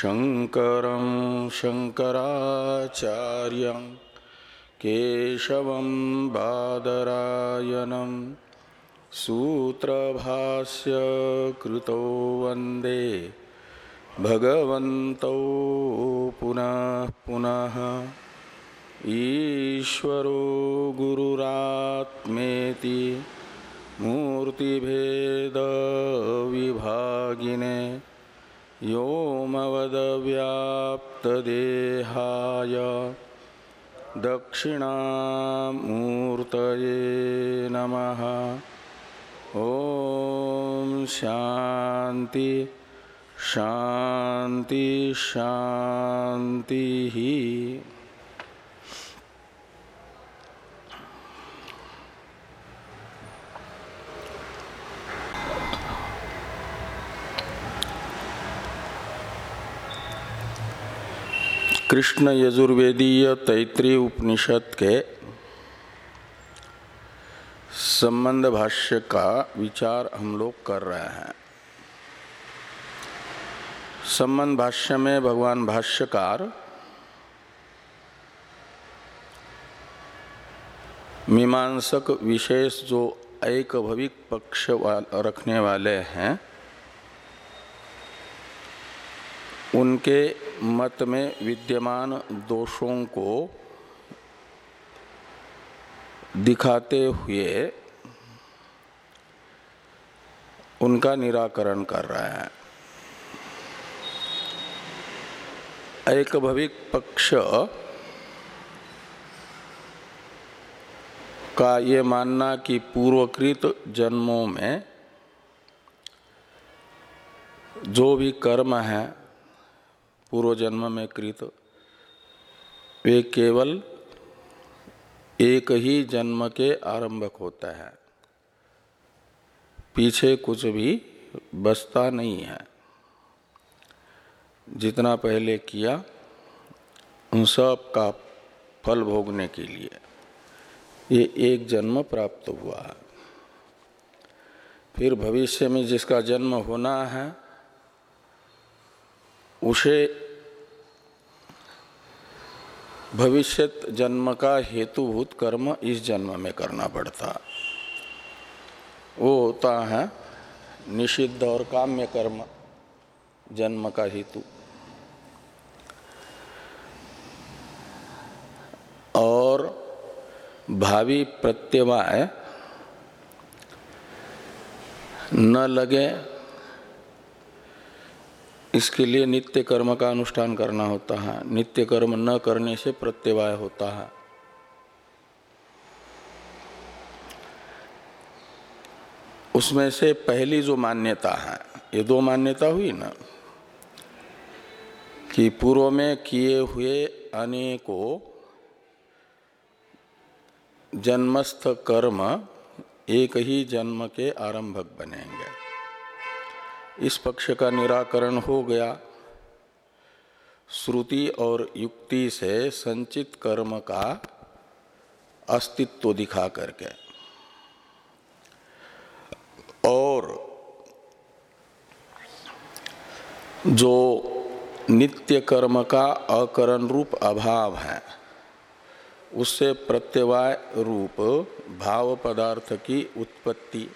शङ्करं शङ्कराचार्यं केशवं बादरायणं सूत्रभास्य कृतो वंदे भगवन्तौ पुनः पुनः ईश्वरो गुरुरात्मेति मूर्तिभेदविभागिने व्योमवदव्याप्तदेहाय दक्षिणामूर्तये नमः। ॐ शान्ति शान्ति शान्तिः। कृष्ण यजुर्वेदीय तैतृय उपनिषद के संबंध भाष्य का विचार हम लोग कर रहे हैं। संबंध भाष्य में भगवान भाष्यकार मीमांसक विशेष जो एक भविक पक्ष वाल, रखने वाले हैं उनके मत में विद्यमान दोषों को दिखाते हुए उनका निराकरण कर रहे हैं। एक भविक पक्ष का ये मानना कि पूर्वकृत जन्मों में जो भी कर्म है पूर्व जन्म में कृत वे केवल एक ही जन्म के आरंभक होता है। पीछे कुछ भी बसता नहीं है। जितना पहले किया, उन सब का फल भोगने के लिए, ये एक जन्म प्राप्त हुआ। है फिर भविष्य में जिसका जन्म होना है उसे भविष्यत जन्म का हेतुभूत कर्म इस जन्म में करना पड़ता। वो होता है निषिद्ध और काम्य कर्म, जन्म का हेतु। और भावी प्रत्यवाय, न लगे इसके लिए नित्य कर्म का अनुष्ठान करना होता है। नित्य कर्म न करने से प्रत्यवाय होता है। उसमें से पहली जो मान्यता है, ये दो मान्यता हुई ना? कि पूर्व में किए हुए अनेकों जन्मस्थ कर्म एक ही जन्म के आरंभक बनेंगे। इस पक्ष का निराकरण हो गया। श्रुति और युक्ति से संचित कर्म का अस्तित्व दिखा करके। और जो नित्य कर्म का अकरण रूप अभाव है, उससे प्रत्यवाय रूप भाव पदार्थ की उत्पत्ति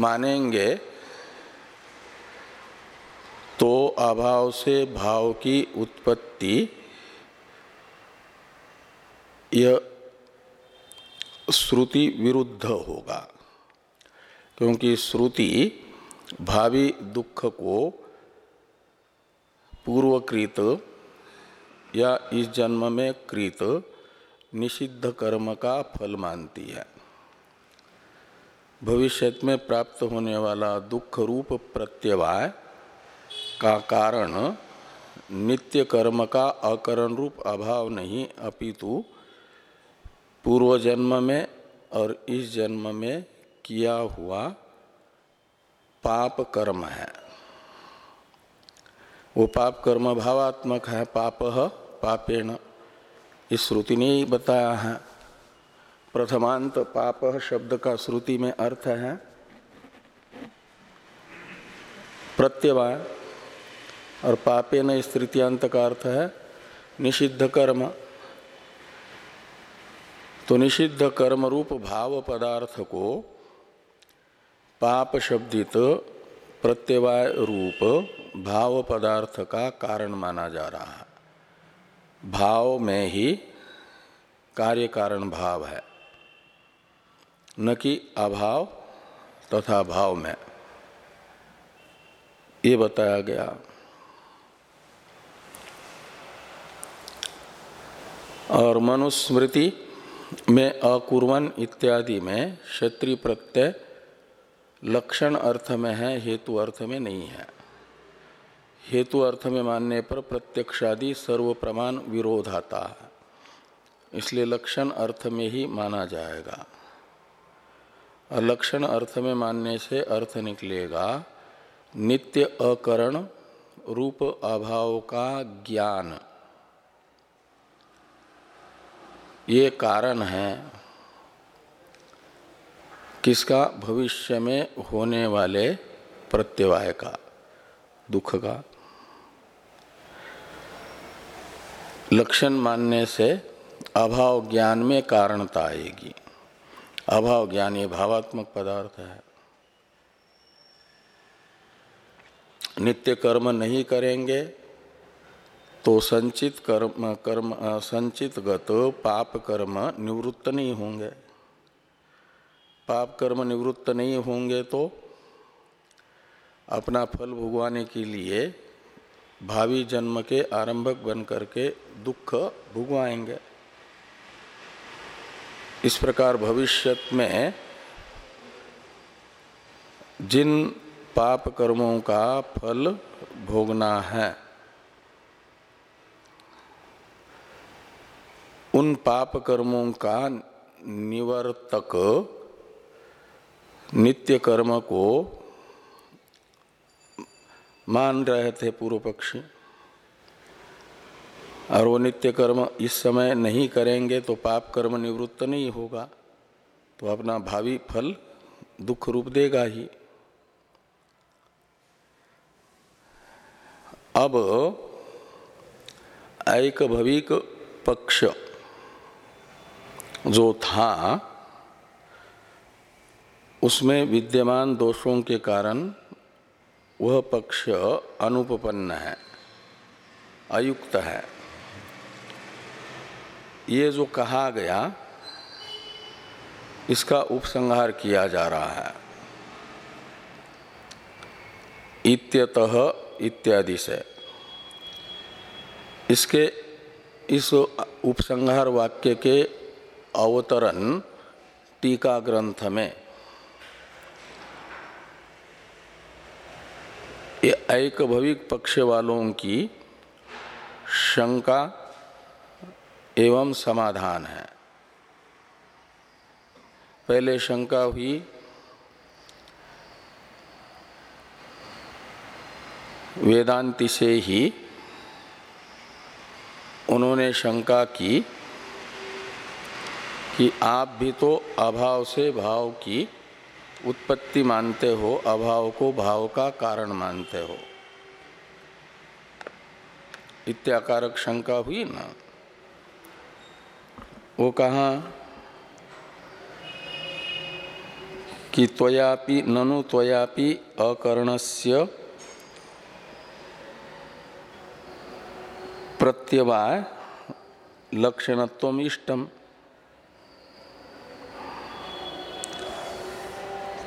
मानेंगे तो अभाव से भाव की उत्पत्ति, यह श्रुति विरुद्ध होगा। क्योंकि श्रुति भावी दुख को पूर्वकृत या इस जन्म में कृत निषिद्ध कर्म का फल मानती है। भविष्य में प्राप्त होने वाला दुख रूप प्रत्यवाय का कारण नित्य कर्म का अकरण रूप अभाव नहीं, अपितु पूर्व जन्म में और इस जन्म में किया हुआ पाप कर्म है। वो पाप कर्म भावात्मक है, पाप पापेण। इस श्रुति ने ही बताया है प्रथमांत पाप शब्द का श्रुति में अर्थ है, प्रत्यवाय, और पापे न इस तृतीयांत का अर्थ है, निषिद्ध कर्म। तो निषिद्ध कर्म रूप भाव पदार्थ को पाप शब्दित प्रत्यवाय रूप भाव पदार्थ का कारण माना जा रहा है। भाव में ही कार्य कारण भाव है। न कि अभाव तथा भाव में। ये बताया गया। और मनुस्मृति में अकुर्वन इत्यादि में क्षत्रिय प्रत्यय लक्षण अर्थ में है, हेतु अर्थ में नहीं है। हेतु अर्थ में मानने पर प्रत्यक्षादि सर्व प्रमाण विरोध आता है। इसलिए लक्षण अर्थ में ही माना जाएगा। लक्षण अर्थ में मानने से अर्थ निकलेगा। नित्य अकरण रूप अभाव का ज्ञान। ये कारण है किसका भविष्य में होने वाले प्रत्यवाय का, दुख का। लक्षण मानने से अभाव ज्ञान में कारणता आएगी। अभाव ज्ञान ये भावात्मक पदार्थ है। नित्य कर्म नहीं करेंगे तो संचित कर्म कर्म, संचित गत पाप कर्म निवृत्त नहीं होंगे। पाप कर्म निवृत्त नहीं होंगे तो अपना फल भुगवाने के लिए भावी जन्म के आरंभक बन करके दुख भुगवाएँगे। इस प्रकार भविष्य में जिन पाप कर्मों का फल भोगना है, उन पाप कर्मों का निवर्तक नित्य कर्म को मान रहे थे पूर्व पक्षी। और वो नित्य कर्म इस समय नहीं करेंगे तो पाप कर्म निवृत्त नहीं होगा। तो अपना भावी फल दुख रूप देगा ही। अब एक भविक पक्ष जो था, उसमें विद्यमान दोषों के कारण वह पक्ष अनुपपन्न है, अयुक्त है। ये जो कहा गया, इसका उपसंहार किया जा रहा है। इत्यतः इत्यादि से। इसके, इस उपसंहार वाक्य के अवतरण टीका ग्रंथ में। ये एक भविक पक्ष वालों की शंका एवं समाधान है। पहले शंका हुई, वेदांति से ही उन्होंने शंका की कि आप भी तो अभाव से भाव की उत्पत्ति मानते हो, अभाव को भाव का कारण मानते हो। इत्याकारक शंका हुई ना? वो कहा कि त्वयापि ननु त्वयापि अकर्णस्य प्रत्यवाय लक्षणत्व इष्टम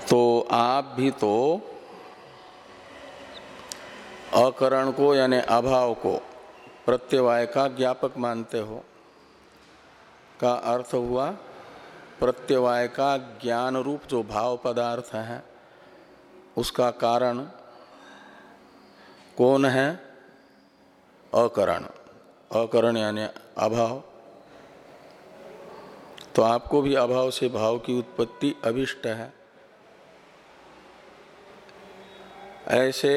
तो आप भी तो अकरण को यानी अभाव को प्रत्यवाय का ज्ञापक मानते हो। का अर्थ हुआ प्रत्यवाय का ज्ञान रूप जो भाव पदार्थ है, उसका कारण कौन है? अकरण। अकरण यानी अभाव। तो आपको भी अभाव से भाव की उत्पत्ति अभिष्ट है। ऐसे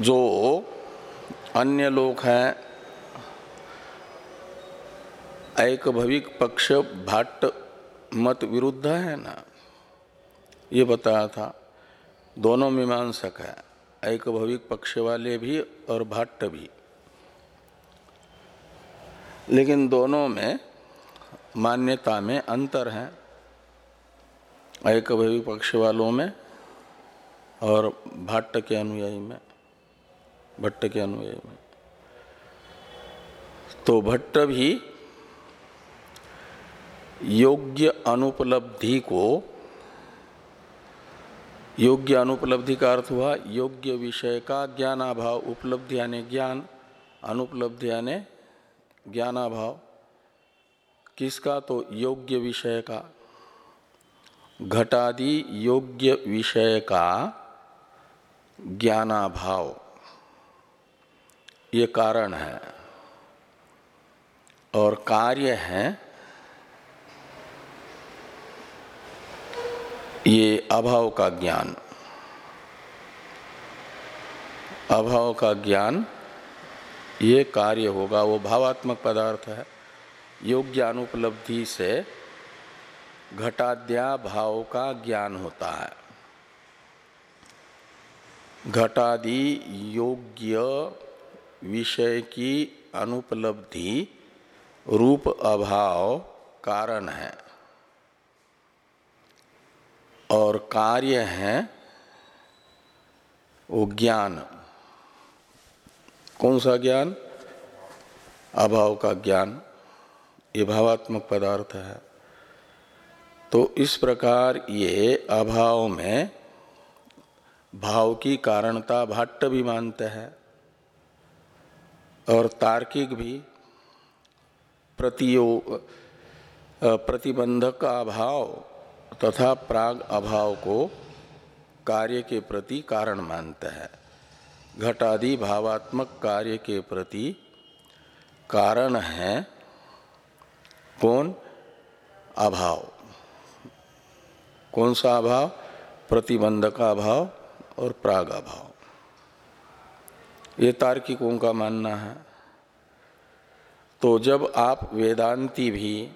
जो अन्य लोग हैं एक भविक पक्ष भाट मत विरुद्ध है ना? ये बताया था। दोनों मीमांसक है। एक भविक पक्ष वाले भी और भाट्ट भी। लेकिन दोनों में मान्यता में अंतर है। एक भविक पक्ष वालों में और भाट्ट के अनुयायी में, भट्ट के अनुयायी में। तो भट्ट भी योग्य अनुपलब्धि को, योग्य अनुपलब्धि का अर्थ हुआ, योग्य विषय का ज्ञानाभाव, उपलब्धि यानी ज्ञान, अनुपलब्धि यानी ज्ञानाभाव। किसका? तो योग्य विषय का। घटादि योग्य विषय का ज्ञानाभाव। ये कारण है। और कार्य है ये अभाव का ज्ञान। अभाव का ज्ञान, ये कार्य होगा, वो भावात्मक पदार्थ है। योग्य अनुपलब्धि से घटाद्या भाव का ज्ञान होता है। घटादि योग्य विषय की अनुपलब्धि रूप अभाव कारण है। और कार्य है वो ज्ञान। कौन सा ज्ञान? अभाव का ज्ञान। ये भावात्मक पदार्थ है। तो इस प्रकार ये अभाव में भाव की कारणता भाट्ट भी मानते हैं और तार्किक भी प्रतियो प्रतिबंधक का अभाव तथा प्राग अभाव को कार्य के प्रति कारण मानते हैं। घटादि भावात्मक कार्य के प्रति कारण है कौन? अभाव। कौन सा अभाव? प्रतिबंधक अभाव और प्राग अभाव। ये तार्किकों का मानना है। तो जब आप वेदांती भी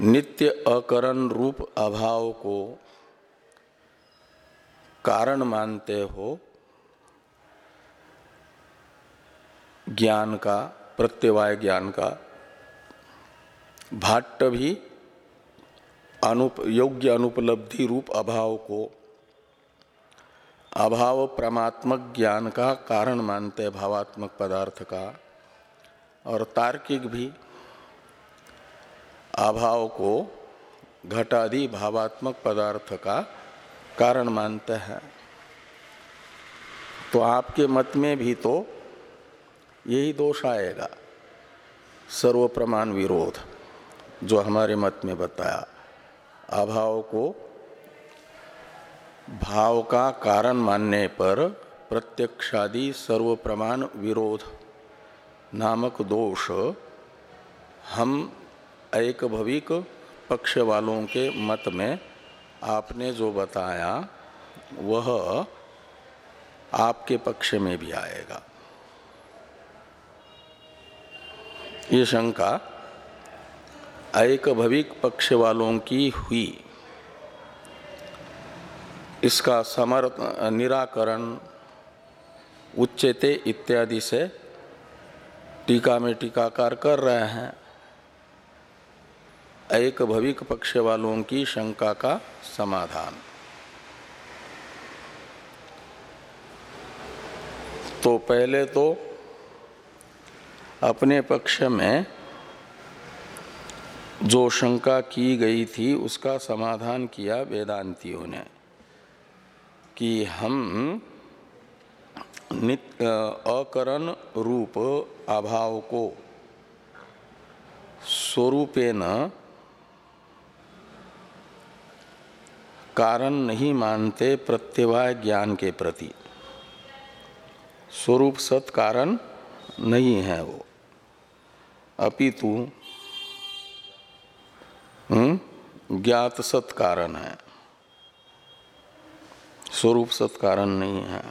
नित्य अकरण रूप अभाव को कारण मानते हो, ज्ञान का, प्रत्यवाय ज्ञान का भाट्ट भी अनुप, योग्य अनुपलब्धि रूप अभाव को अभाव प्रमात्मक ज्ञान का कारण मानते भावात्मक पदार्थ का और तार्किक भी अभाव को घटादि भावात्मक पदार्थ का कारण मानते हैं। तो आपके मत में भी तो यही दोष आएगा। सर्व प्रमाण विरोध, जो हमारे मत में बताया। अभाव को भाव का कारण मानने पर प्रत्यक्षादि सर्व प्रमाण विरोध नामक दोष हम एक भविक पक्ष वालों के मत में आपने जो बताया, वह आपके पक्ष में भी आएगा। ये शंका एक भविक पक्ष वालों की हुई। इसका समर्थ, निराकरण, उच्चते इत्यादि से टीका में टीकाकार कर रहे हैं। एक भविक पक्ष वालों की शंका का समाधान। तो पहले तो अपने पक्ष में जो शंका की गई थी, उसका समाधान किया वेदांतियों ने कि हम नित्य अकरण रूप अभाव को स्वरूपेण कारण नहीं मानते प्रत्यवाय ज्ञान के प्रति। स्वरूप सत कारण नहीं है वो। अपितु हम्म, ज्ञात सत कारण है। स्वरूप सत कारण नहीं है।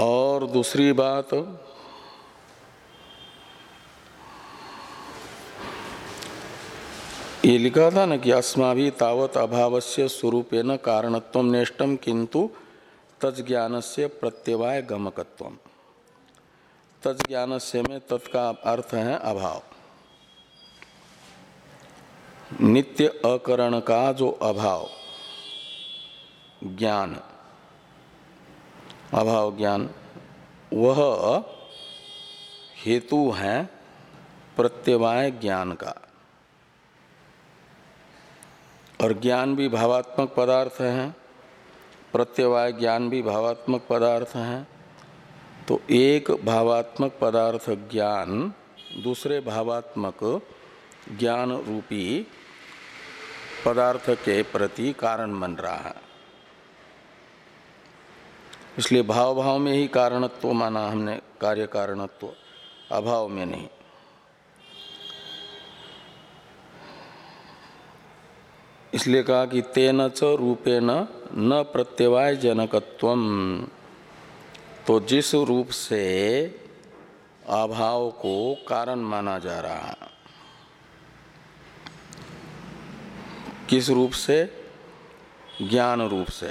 और दूसरी बात ये लिखा था ना कि अस्मा भी तावत अभाव से स्वरूपेण कारणत्व नेष्टम किंतु तज्ज्ञान से प्रत्यवाय गमकत्व। तज्ज्ञान से में तत्का अर्थ है अभाव। नित्य अकरण का जो अभाव, ज्ञान अभाव ज्ञान, वह हेतु है प्रत्यवाय ज्ञान का। और ज्ञान भी भावात्मक पदार्थ है, प्रत्यवाय ज्ञान भी भावात्मक पदार्थ है। तो एक भावात्मक पदार्थ ज्ञान, दूसरे भावात्मक ज्ञान रूपी पदार्थ के प्रति कारण बन रहा है। इसलिए भाव भाव में ही कारणत्व माना हमने, कार्य कारणत्व, अभाव में नहीं। इसलिए कहा कि तेन च रूपेण न प्रत्यवाय जनकत्व तो जिस रूप से अभाव को कारण माना जा रहा है, किस रूप से? ज्ञान रूप से।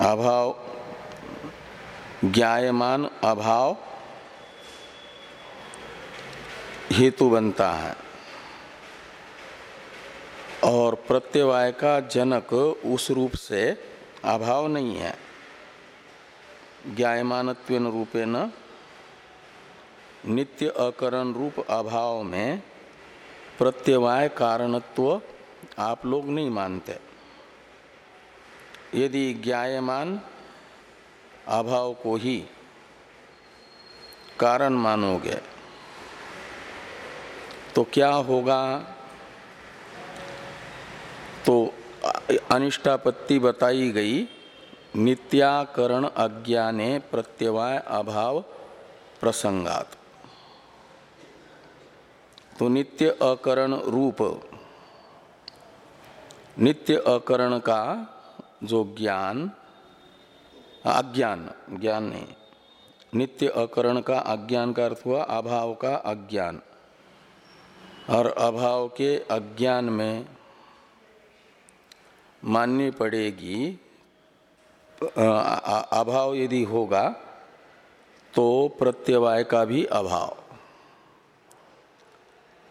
अभाव, ज्ञायमान अभाव हेतु बनता है। और प्रत्यवाय का जनक उस रूप से अभाव नहीं है। ज्ञायमान रूपेण नित्य अकरण रूप अभाव में प्रत्यवाय कारणत्व आप लोग नहीं मानते। यदि ज्ञायमान अभाव को ही कारण मानोगे तो क्या होगा? तो अनिष्टापत्ति बताई गई। नित्याकरण अज्ञाने प्रत्यवाय अभाव प्रसंगात। तो नित्य अकरण रूप। नित्य अकरण का जो ज्ञान अज्ञान ज्ञान नहीं, नित्य अकरण का अज्ञान का अर्थ हुआ अभाव का अज्ञान और अभाव के अज्ञान में माननी पड़ेगी अभाव यदि होगा तो प्रत्यवाय का भी अभाव।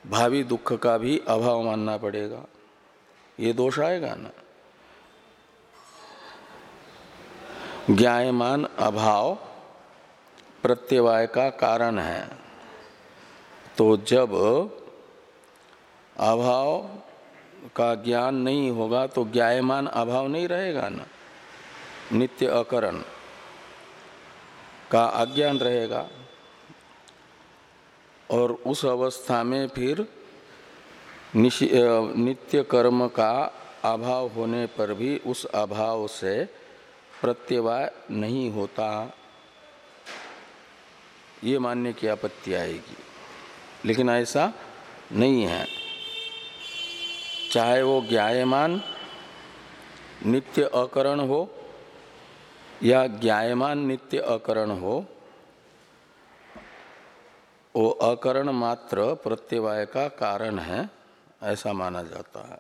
भावी दुख का भी अभाव मानना पड़ेगा। ये दोष आएगा ना? ज्ञायमान अभाव प्रत्यवाय का कारण है। तो जब अभाव का ज्ञान नहीं होगा तो ज्ञायमान अभाव नहीं रहेगा ना। नित्य अकरण का अज्ञान रहेगा। और उस अवस्था में फिर नित्य कर्म का अभाव होने पर भी उस अभाव से प्रत्यवाय नहीं होता। ये मानने की आपत्ति आएगी। लेकिन ऐसा नहीं है। चाहे वो ज्ञायमान, नित्य अकरण हो, या ज्ञायमान, नित्य अकरण हो, वो अकरण मात्र प्रत्यवाय का कारण है, ऐसा माना जाता है।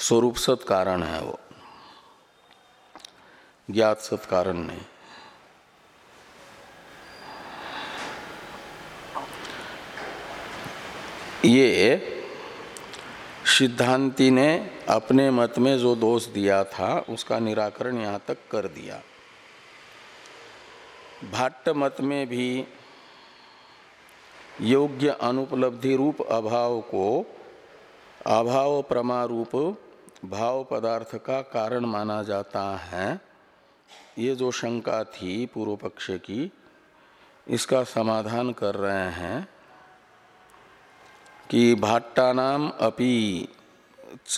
स्वरूप सत कारण है वो। ज्ञात सत कारण नहीं। ये सिद्धांति ने अपने मत में जो दोष दिया था, उसका निराकरण यहाँ तक कर दिया। भाट्ट मत में भी योग्य अनुपलब्धि रूप अभाव को अभाव प्रमारूप भाव पदार्थ का कारण माना जाता है। ये जो शंका थी पूर्व पक्ष की, इसका समाधान कर रहे हैं। कि भाट्टानाम अपि च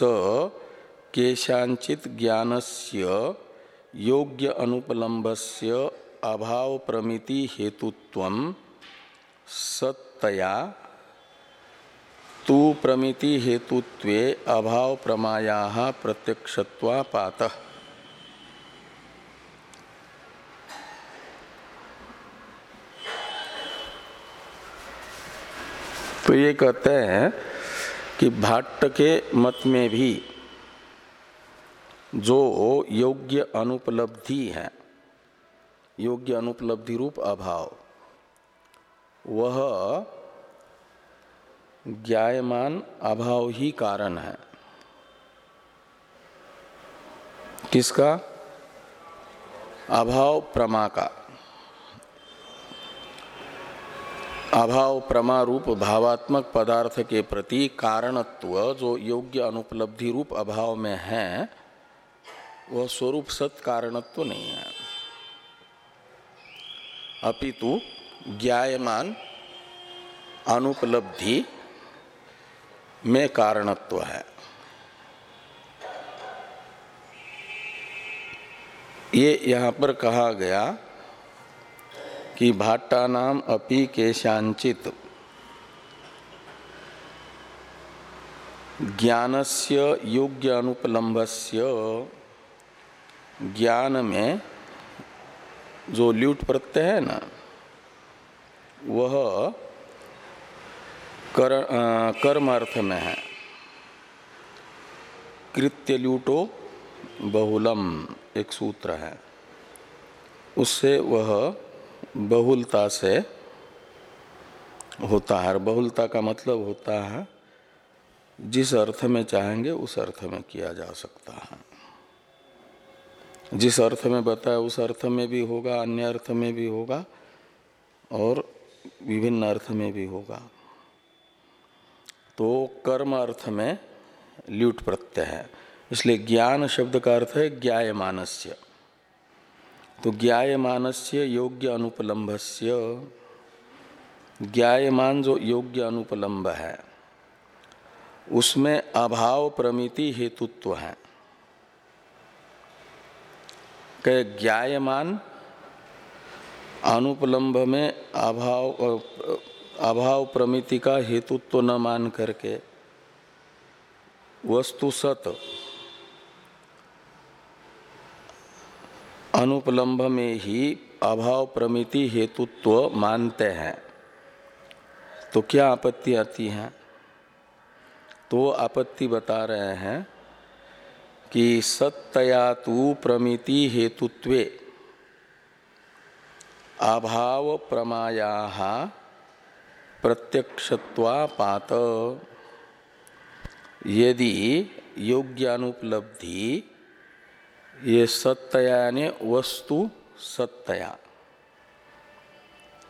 केशांचित ज्ञानस्य योग्य अनुपलम्बस्य अभाव प्रमिति हेतुत्व सत्तया तु प्रमिति हेतुत्वे अभाव प्रमाया प्रत्यक्षत्वापातः। तो ये कहते हैं कि भाट्ट के मत में भी जो योग्य अनुपलब्धि है, योग्य अनुपलब्धि रूप अभाव, वह ज्ञायमान अभाव ही कारण है। किसका? अभाव प्रमा का। अभाव प्रमारूप भावात्मक पदार्थ के प्रति कारणत्व जो योग्य अनुपलब्धि रूप अभाव में है, वह स्वरूप सत कारणत्व नहीं है। अपितु ज्ञायमान अनुपलब्धि में कारणत्व है। ये यहाँ पर कहा गया कि भाट्टा नाम अपि केशांचित ज्ञानस्य योग्य अनुपलम्बस्य ज्ञान में जो ल्यूट प्रत्यय है ना वह कर, कर्म अर्थ में है। कृत्य ल्यूटो बहुलम एक सूत्र है। उससे वह बहुलता से होता है। बहुलता का मतलब होता है, जिस अर्थ में चाहेंगे उस अर्थ में किया जा सकता है। जिस अर्थ में बताया उस अर्थ में भी होगा, अन्य अर्थ में भी होगा और विभिन्न अर्थ में भी होगा। तो कर्म अर्थ में ल्यूट प्रत्यय है। इसलिए ज्ञान शब्द का अर्थ है ज्ञायमानस्य। तो ज्ञायमान से योग्य अनुपलम्भस्य ज्ञायमान जो योग्य अनुपलम्ब है, उसमें अभाव प्रमिति हेतुत्व है। कह ज्ञायमान अनुपलम्ब में अभाव अभाव प्रमिति का हेतुत्व न मान करके, वस्तु सत अनुपलम्भ में ही अभाव प्रमिति हेतुत्व मानते हैं। तो क्या आपत्ति आती है? तो आपत्ति बता रहे हैं कि सत्तया तु प्रमिति हेतुत्वे अभाव प्रमाया प्रत्यक्षत्वापात। यदि योग्यानुपलब्धि ये सत्तया यानी वस्तु सत्तया।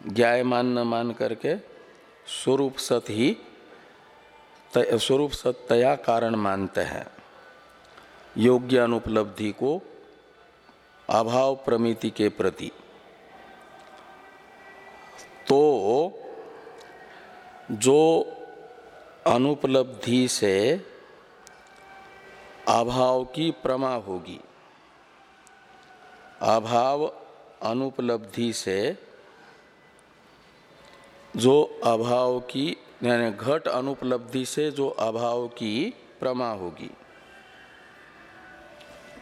ज्ञायमान न मान करके स्वरूप सत ही स्वरूप सत्तया कारण मानते हैं। योग्य अनुपलब्धि को अभाव प्रमिति के प्रति। तो जो अनुपलब्धि से अभाव की प्रमा होगी अभाव अनुपलब्धि से जो अभाव की, यानी घट अनुपलब्धि से जो अभाव की प्रमा होगी।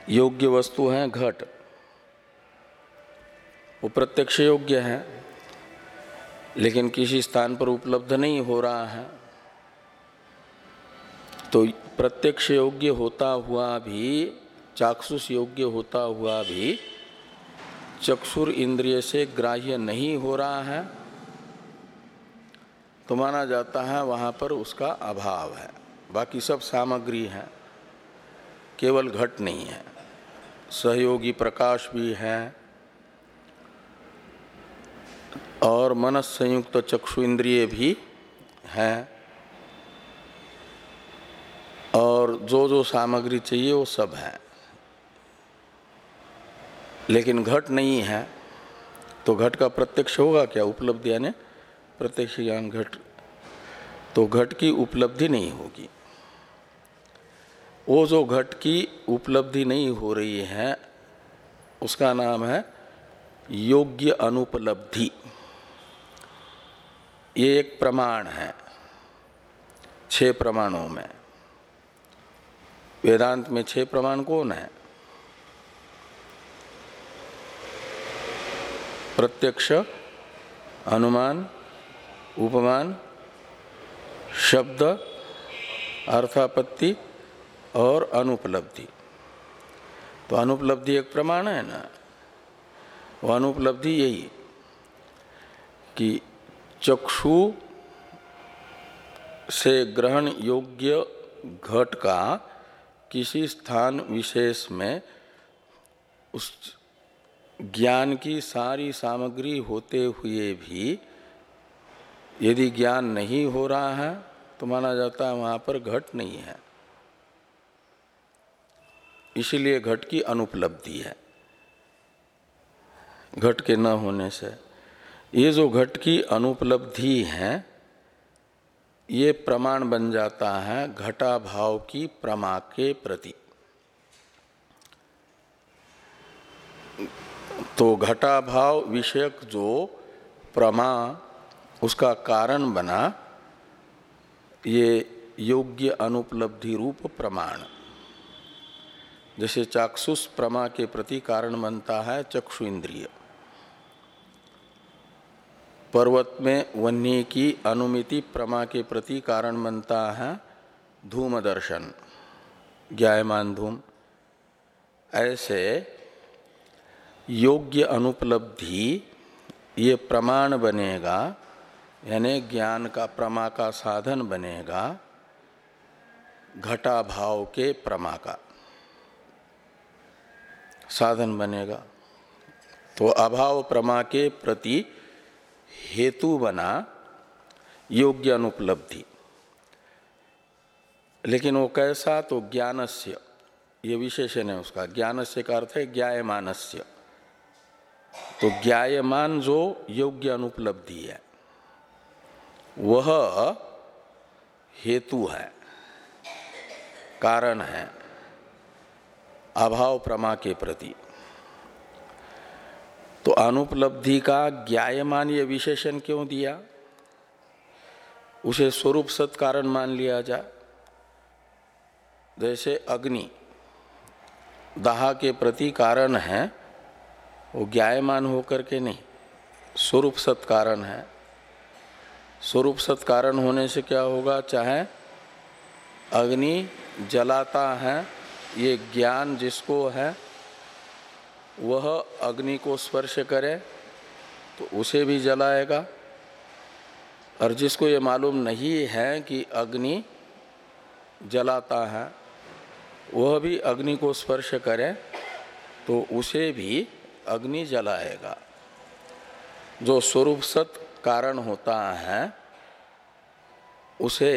योग्य वस्तु है घट। वो प्रत्यक्ष योग्य है, लेकिन किसी स्थान पर उपलब्ध नहीं हो रहा है। तो प्रत्यक्ष योग्य होता हुआ भी, चाक्षुष योग्य होता हुआ भी चक्षुर इंद्रिय से ग्राह्य नहीं हो रहा है तो माना जाता है वहाँ पर उसका अभाव है। बाकी सब सामग्री है, केवल घट नहीं है। सहयोगी प्रकाश भी है, और मनस संयुक्त चक्षु इंद्रिय भी हैं, और जो जो सामग्री चाहिए वो सब है। लेकिन घट नहीं है तो घट का प्रत्यक्ष होगा क्या उपलब्धि? यानी प्रत्यक्ष ज्ञान घट तो घट की उपलब्धि नहीं होगी। वो जो घट की उपलब्धि नहीं हो रही है, उसका नाम है योग्य अनुपलब्धि। ये एक प्रमाण है, छह प्रमाणों में। वेदांत में छह प्रमाण कौन है? प्रत्यक्ष, अनुमान, उपमान, शब्द, अर्थापत्ति और अनुपलब्धि। तो अनुपलब्धि एक प्रमाण है ना? वो अनुपलब्धि यही कि चक्षु से ग्रहण योग्य घट का किसी स्थान विशेष में उस ज्ञान की सारी सामग्री होते हुए भी यदि ज्ञान नहीं हो रहा है तो माना जाता है वहाँ पर घट नहीं है। इसीलिए घट की अनुपलब्धि है। घट के न होने से ये जो घट की अनुपलब्धि है, ये प्रमाण बन जाता है घटा भाव की प्रमा के प्रति। तो घटा भाव विषयक जो प्रमा उसका कारण बना, ये योग्य अनुपलब्धि रूप प्रमाण। जैसे चाक्षुष प्रमा के प्रति कारण बनता है चक्षु इंद्रिय। पर्वत में वन्य की अनुमिति प्रमा के प्रति कारण बनता है धूम दर्शन ज्ञायमान धूम। ऐसे योग्य अनुपलब्धि, ये प्रमाण बनेगा, यानी ज्ञान का प्रमा का साधन बनेगा, घटा भाव के प्रमा का साधन बनेगा। तो अभाव प्रमा के प्रति हेतु बना योग्य अनुपलब्धि। लेकिन वो कैसा? तो ज्ञानस्य। ये विशेषण है उसका। ज्ञानस्य का अर्थ है ज्ञायमानस्य। तो ज्ञायमान जो योग्य अनुपलब्धि है, वह हेतु है, कारण है, अभाव प्रमा के प्रति। तो अनुपलब्धि का ज्ञायमान ये विशेषण क्यों दिया? उसे स्वरूप सत कारण मान लिया जाए जैसे अग्नि, दाह के प्रति कारण है वो ज्ञायमान होकर के नहीं, स्वरूप सत्कारण है। स्वरूप सत्कारण होने से क्या होगा? चाहे अग्नि जलाता है, ये ज्ञान जिसको है, वह अग्नि को स्पर्श करे तो उसे भी जलाएगा। और जिसको ये मालूम नहीं है कि अग्नि जलाता है, वह भी अग्नि को स्पर्श करे तो उसे भी अग्नि जलाएगा। जो स्वरूप सत कारण होता है, उसे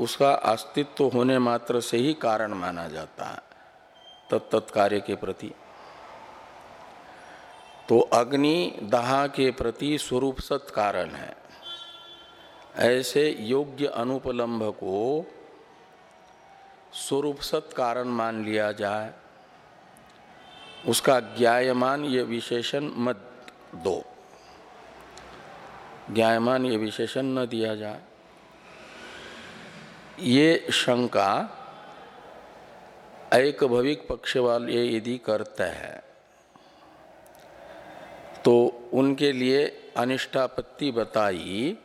उसका अस्तित्व होने मात्र से ही कारण माना जाता है तत्त कार्य के प्रति। तो अग्नि दहा के प्रति स्वरूप सत कारण है। ऐसे योग्य अनुपलम्भ को स्वरूप सत कारण मान लिया जाए। उसका ज्ञायमान ये विशेषण मत दो। ज्ञायमान ये विशेषण न दिया जाए। ये शंका एक भविक पक्ष वाले यदि करते हैं तो उनके लिए अनिष्टापत्ति बताई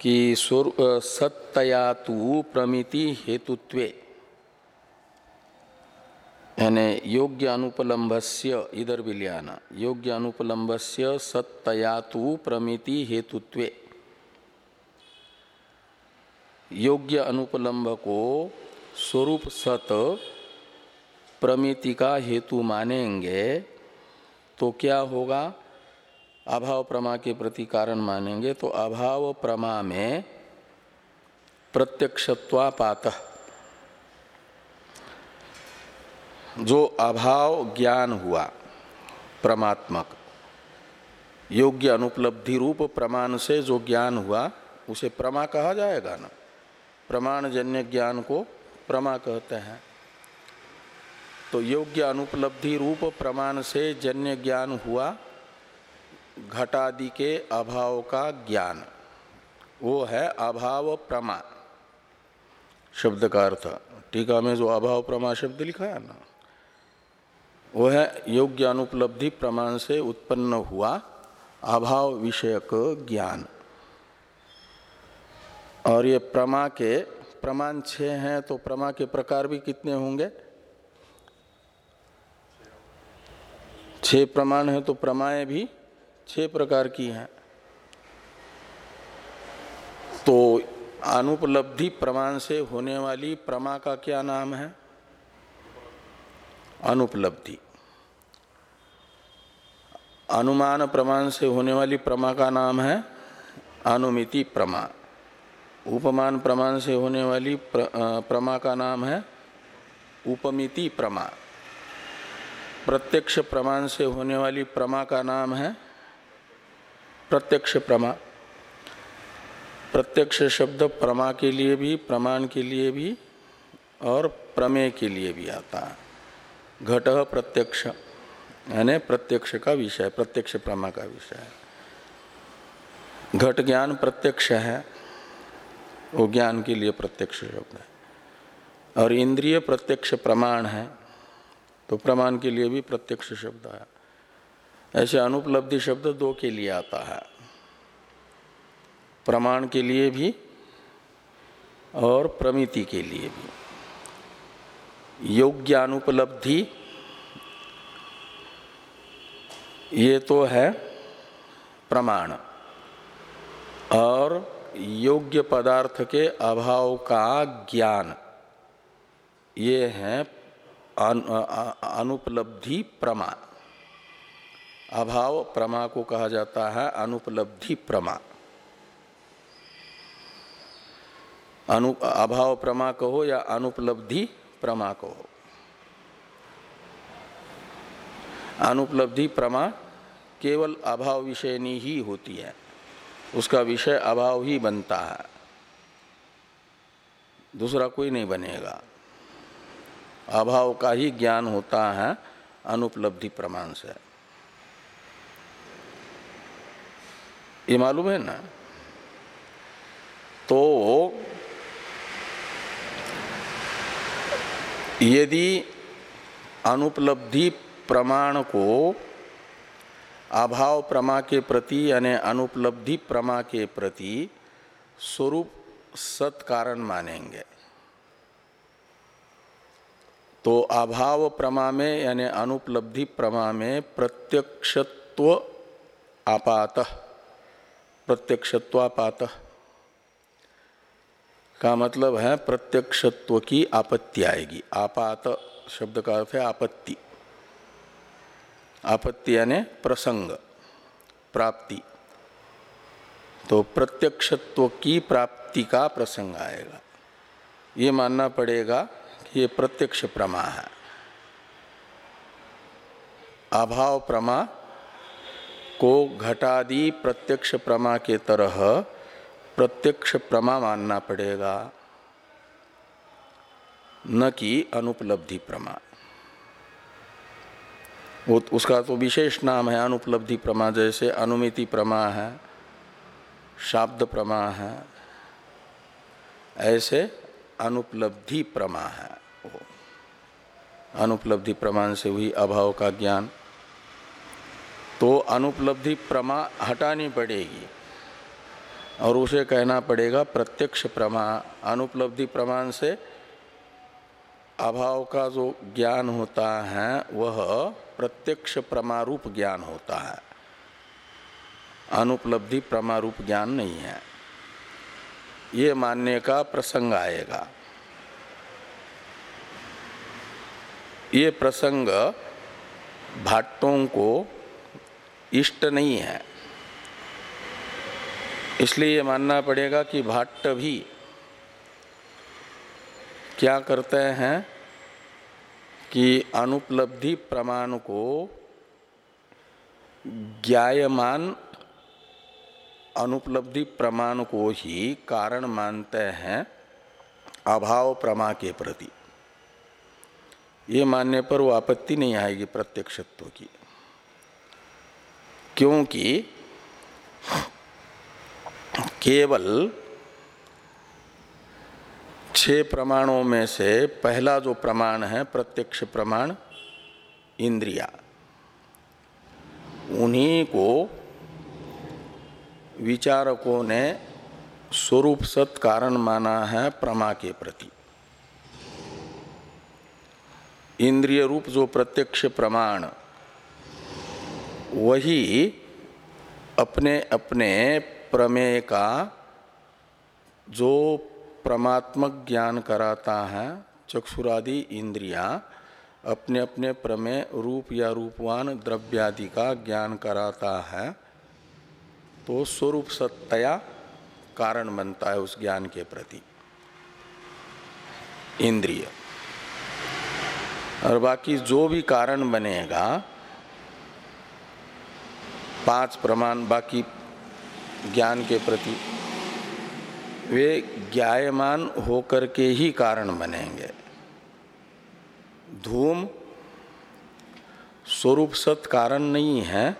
कि सत्तया तो प्रमिति हेतुत्वे। यानी योग्य अनुपलम्भस्य इधर भी लियाना योग्य अनुपलम्भस्य सत्तया तो प्रमिति हेतुत्वे। योग्य अनुपलम्भ को स्वरूप सत प्रमिति का हेतु मानेंगे तो क्या होगा? अभाव प्रमा के प्रति कारण मानेंगे तो अभाव प्रमा में प्रत्यक्षत्वापात। जो अभाव ज्ञान हुआ परमात्मक योग्य अनुपलब्धि रूप प्रमाण से जो ज्ञान हुआ, उसे प्रमा कहा जाएगा ना। प्रमाण जन्य ज्ञान को प्रमा कहते हैं। तो योग्य अनुपलब्धि रूप प्रमाण से जन्य ज्ञान हुआ, घटादि के अभाव का ज्ञान। वो है अभाव प्रमा। शब्द का अर्थ, टीका में जो अभाव प्रमा शब्द लिखा है ना वो है योग्य अनुपलब्धि प्रमाण से उत्पन्न हुआ अभाव विषयक ज्ञान। और ये प्रमा के प्रमाण छः हैं तो प्रमा के प्रकार भी कितने होंगे? छह प्रमाण है तो प्रमाएँ भी छह प्रकार की हैं। तो अनुपलब्धि प्रमाण से होने वाली प्रमा का क्या नाम है? अनुपलब्धि। अनुमान प्रमाण से होने वाली प्रमा का नाम है अनुमिति प्रमा। उपमान प्रमाण से होने वाली प्र, प्रमा का नाम है उपमिति प्रमा। प्रत्यक्ष प्रमाण से होने वाली प्रमा का नाम है प्रत्यक्ष प्रमा। प्रत्यक्ष शब्द प्रमा के लिए भी प्रमाण के लिए भी और प्रमेय के लिए भी आता है। घट प्रत्यक्ष। यानी प्रत्यक्ष का विषय, प्रत्यक्ष प्रमा का विषय। घट ज्ञान प्रत्यक्ष है, वो ज्ञान के लिए प्रत्यक्ष शब्द है। और इंद्रिय प्रत्यक्ष प्रमाण है तो प्रमाण के लिए भी प्रत्यक्ष शब्द है। ऐसे अनुपलब्धि शब्द दो के लिए आता है। प्रमाण के लिए भी और प्रमिति के लिए भी। योग्य अनुपलब्धि ये तो है प्रमाण। और योग्य पदार्थ के अभाव का ज्ञान। ये है अनुपलब्धि प्रमा। अभाव प्रमा को कहा जाता है अनुपलब्धि प्रमा। अनु, अभाव प्रमा कहो या अनुपलब्धि प्रमा कहो अनुपलब्धि प्रमा केवल अभाव विषयनी ही होती है। उसका विषय अभाव ही बनता है। दूसरा कोई नहीं बनेगा। अभाव का ही ज्ञान होता है अनुपलब्धि प्रमाण से। ये मालूम है ना? तो यदि अनुपलब्धि प्रमाण को अभाव प्रमा के प्रति यानी अनुपलब्धि प्रमा के प्रति स्वरूप सत कारण मानेंगे। तो अभाव प्रमा में यानी अनुपलब्धि प्रमा में प्रत्यक्षत्व आपात, प्रत्यक्षत्वापात। का मतलब है प्रत्यक्षत्व की आपत्ति आएगी। आपात शब्द का अर्थ है आपत्ति। आपत्ति यानी प्रसंग, प्राप्ति। तो प्रत्यक्षत्व की प्राप्ति का प्रसंग आएगा। ये मानना पड़ेगा कि ये प्रत्यक्ष प्रमा है। अभाव प्रमा को घटादि प्रत्यक्ष प्रमा के तरह प्रत्यक्ष प्रमा मानना पड़ेगा। न कि अनुपलब्धि प्रमा। वो उसका तो विशेष नाम है अनुपलब्धि प्रमा, जैसे अनुमिति प्रमा है, शाब्द प्रमा है, ऐसे अनुपलब्धि प्रमा है वो। अनुपलब्धि प्रमाण से हुई अभाव का ज्ञान। तो अनुपलब्धि प्रमा हटानी पड़ेगी। और उसे कहना पड़ेगा प्रत्यक्ष प्रमाण अनुपलब्धि प्रमाण से अभाव का जो ज्ञान होता है, वह प्रत्यक्ष प्रमारूप ज्ञान होता है। अनुपलब्धि प्रमारूप ज्ञान नहीं है। ये मानने का प्रसंग आएगा। ये प्रसंग भाट्टों को इष्ट नहीं है। इसलिए ये मानना पड़ेगा कि भाट्ट भी क्या करते हैं कि अनुपलब्धि प्रमाण को ज्ञायमान अनुपलब्धि प्रमाण को ही कारण मानते हैं अभाव प्रमा के प्रति। ये मानने पर वो आपत्ति नहीं आएगी प्रत्यक्षत्व की। क्योंकि केवल छह प्रमाणों में से पहला जो प्रमाण है, प्रत्यक्ष प्रमाण, इंद्रिया। उन्हीं को विचारकों ने स्वरूप सत कारण माना है प्रमा के प्रति। इंद्रिय रूप जो प्रत्यक्ष प्रमाण, वही अपने अपने प्रमेय का जो परमात्मक ज्ञान कराता है, चक्षुरादि इंद्रिया अपने अपने प्रमेय, रूप या रूपवान द्रव्यादि का ज्ञान कराता है तो स्वरूप सत्तया कारण बनता है उस ज्ञान के प्रति। इंद्रिय। और बाकी जो भी कारण बनेगा, पाँच प्रमाण, बाकी ज्ञान के प्रति। वे ज्ञायमान होकर के ही कारण बनेंगे। धूम स्वरूप सत कारण नहीं है।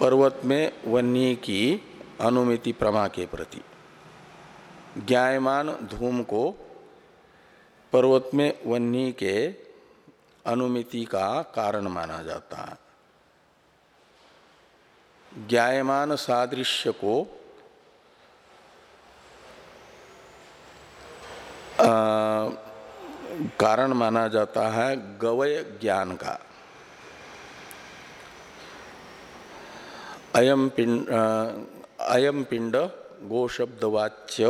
पर्वत में वन्य की अनुमिति प्रमा के प्रति। ज्ञायमान धूम को पर्वत में वन्य के अनुमिति का कारण माना जाता है। ज्ञायमान सादृश्य को आ, कारण माना जाता है गवय ज्ञान का। अयम पिंड अयम पिंड गो शब्दवाच्य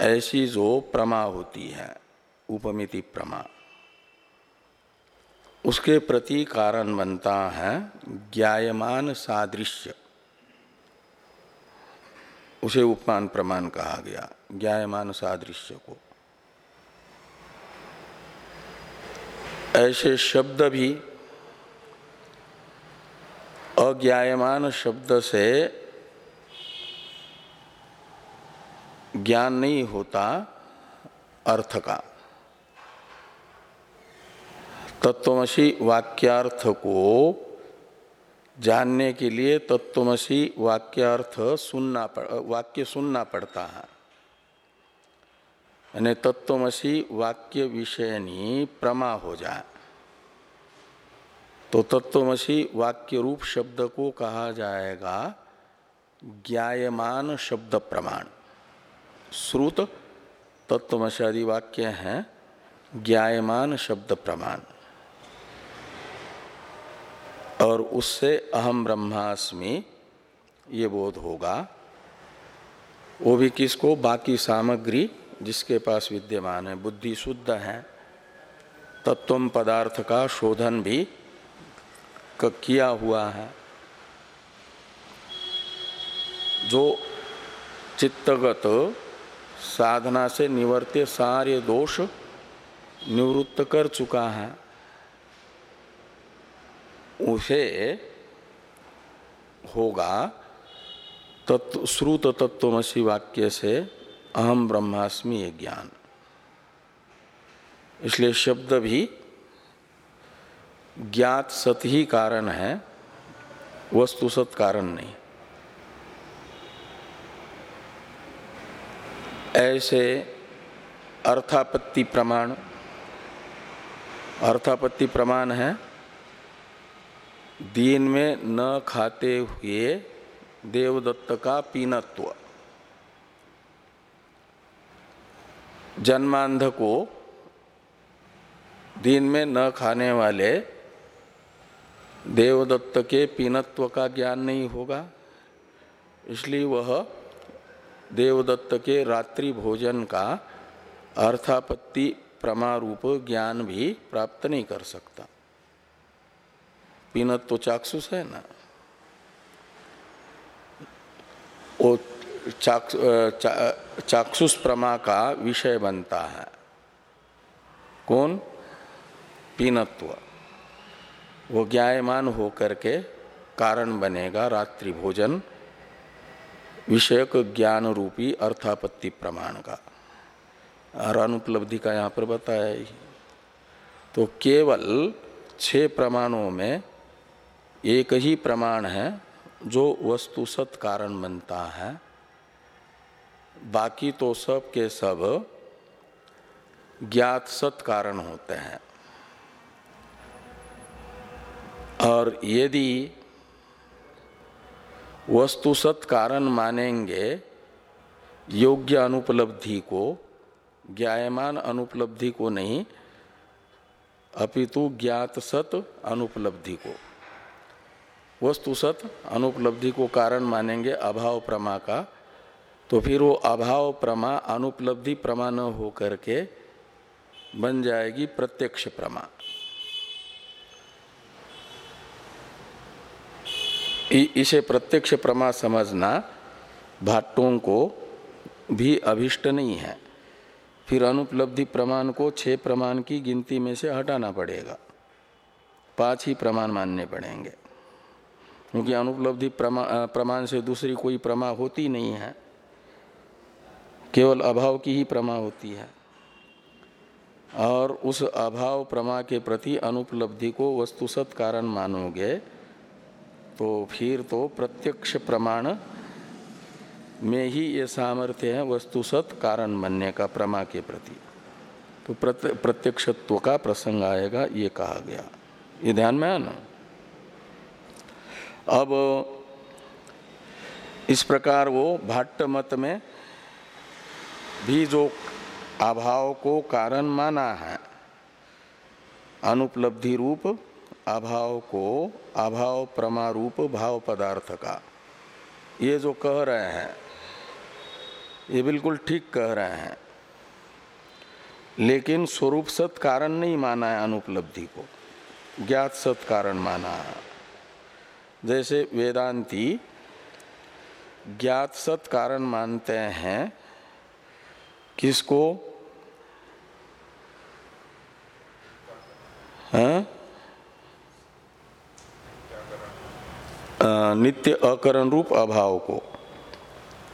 ऐसी जो प्रमा होती है उपमिति प्रमा। उसके प्रति कारण बनता है ज्ञायमान सादृश्य। उसे उपमान प्रमाण कहा गया, ज्ञायमान सादृश्य को। ऐसे शब्द भी अज्ञायमान शब्द से ज्ञान नहीं होता अर्थ का। तत्वमसी वाक्यार्थ को जानने के लिए तत्वमसी वाक्यार्थ सुनना पड़, वाक्य सुनना पड़ता है। यानी तत्वमसी वाक्य विषयनी प्रमा हो जाए। तो तत्वमसी वाक्य रूप शब्द को कहा जाएगा ज्ञायमान शब्द प्रमाण। श्रुत तत्वमशादी वाक्य हैं, ज्ञायमान शब्द प्रमाण। और उससे अहम ब्रह्मास्मि, ये बोध होगा। वो भी किसको? बाकी सामग्री जिसके पास विद्यमान है। बुद्धि शुद्ध है। तत्व पदार्थ का शोधन भी किया हुआ है। जो चित्तगत साधना से निवर्त्य सारे दोष निवृत्त कर चुका है। उसे होगा तत्व श्रुत तत्वमसी वाक्य से अहम ब्रह्मास्मि ये ज्ञान। इसलिए शब्द भी ज्ञात सत ही कारण है, वस्तु सत कारण नहीं। ऐसे अर्थापत्ति प्रमाण अर्थापत्ति प्रमाण है दिन में न खाते हुए देवदत्त का पीनत्व। जन्मांध को दिन में न खाने वाले देवदत्त के पीनत्व का ज्ञान नहीं होगा, इसलिए वह देवदत्त के रात्रि भोजन का अर्थापत्ति प्रमारूप ज्ञान भी प्राप्त नहीं कर सकता। पीनत तो चाक्षुष है ना? वो चाक्ष चा, चाक्षुष प्रमा का विषय बनता है। कौन? पीनत्व। वो ज्ञायमान होकर के कारण बनेगा रात्रि भोजन विषयक ज्ञान रूपी अर्थापत्ति प्रमाण का। और अनुपलब्धि का यहाँ पर बताया ही। तो केवल छह प्रमाणों में एक ही प्रमाण है जो वस्तु सत कारण बनता है। बाकी तो सब के सब ज्ञात सत कारण होते हैं। और यदि वस्तु सत कारण मानेंगे, योग्य अनुपलब्धि को, ज्ञायमान अनुपलब्धि को नहीं, अपितु ज्ञात सत अनुपलब्धि को। वस्तु सत अनुपलब्धि को कारण मानेंगे अभाव प्रमा का। तो फिर वो अभाव प्रमा, अनुपलब्धि प्रमा न हो करके बन जाएगी प्रत्यक्ष प्रमा। इसे प्रत्यक्ष प्रमा समझना भाट्टों को भी अभिष्ट नहीं है। फिर अनुपलब्धि प्रमाण को छह प्रमाण की गिनती में से हटाना पड़ेगा। पाँच ही प्रमाण मानने पड़ेंगे। क्योंकि अनुपलब्धि प्रमाण से दूसरी कोई प्रमा होती नहीं है। केवल अभाव की ही प्रमा होती है। और उस अभाव प्रमा के प्रति अनुपलब्धि को वस्तुसत कारण मानोगे तो फिर तो प्रत्यक्ष प्रमाण में ही ये सामर्थ्य है वस्तुसत कारण बनने का प्रमा के प्रति। तो प्रत्यक्षत्व का प्रसंग आएगा, ये कहा गया। ये ध्यान में है ना अब इस प्रकार वो भाट्ट मत में भी जो अभाव को कारण माना है, अनुपलब्धि रूप अभाव को अभाव प्रमारूप भाव पदार्थ का, ये जो कह रहे हैं, ये बिल्कुल ठीक कह रहे हैं। लेकिन स्वरूप सत कारण नहीं माना है अनुपलब्धि को, ज्ञात सत कारण माना है। जैसे वेदांती ज्ञात सत कारण मानते हैं, किसको? हाँ? नित्य अकरण रूप अभाव को।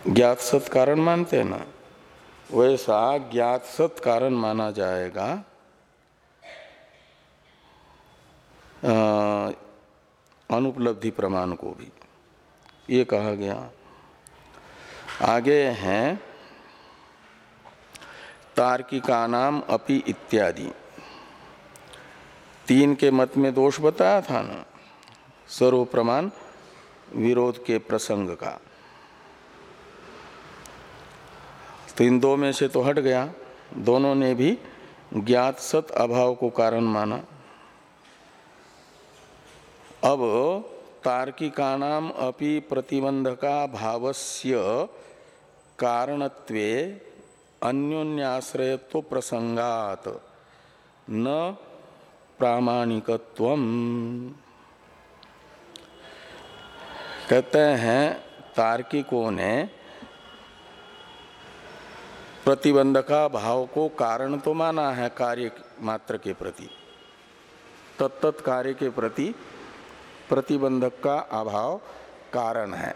ज्ञात सत कारण मानते हैं ना? वैसा ज्ञात सत कारण माना जाएगा। अनुपलब्धि प्रमाण को भी। ये कहा गया। आगे हैं तार्किका नाम अपि इत्यादि। तीन के मत में दोष बताया था ना? सर्व प्रमाण विरोध के प्रसंग का। तो इन दो में से तो हट गया। दोनों ने भी ज्ञात सत अभाव को कारण माना। अब तार्किकानाम अपि प्रतिबंधका भावस्य कारणत्वे अन्योन्याश्रयत्व प्रसंगात न प्रामाणिकत्व कहते हैं, तार्किकों ने प्रतिबंधका भाव को कारण तो माना है कार्य मात्र के प्रति तत्त कार्य के प्रति प्रतिबंधक का अभाव कारण है।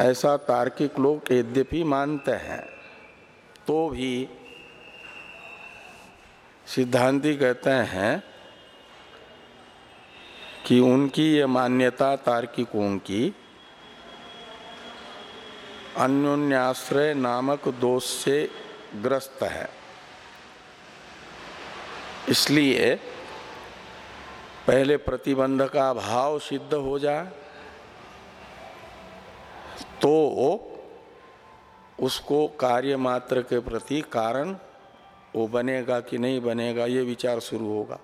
ऐसा तार्किक लोग यद्यपि मानते हैं तो भी सिद्धांति कहते हैं कि उनकी ये मान्यता तार्किकों की अन्योन्याश्रय नामक दोष से ग्रस्त है। इसलिए पहले प्रतिबंध का भाव सिद्ध हो जाए तो उसको कार्य मात्र के प्रति कारण वो बनेगा कि नहीं बनेगा, ये विचार शुरू होगा।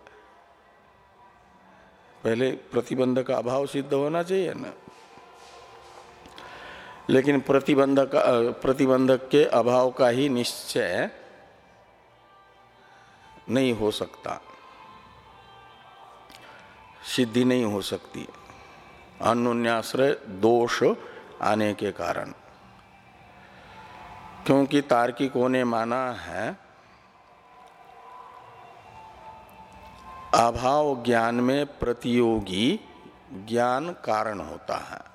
पहले प्रतिबंध का अभाव सिद्ध होना चाहिए ना। लेकिन प्रतिबंधक प्रतिबंधक के अभाव का ही निश्चय नहीं हो सकता। सिद्धि नहीं हो सकती। अनुन्याश्रय दोष आने के कारण। क्योंकि तार्किकों ने माना है, अभाव ज्ञान में प्रतियोगी ज्ञान कारण होता है।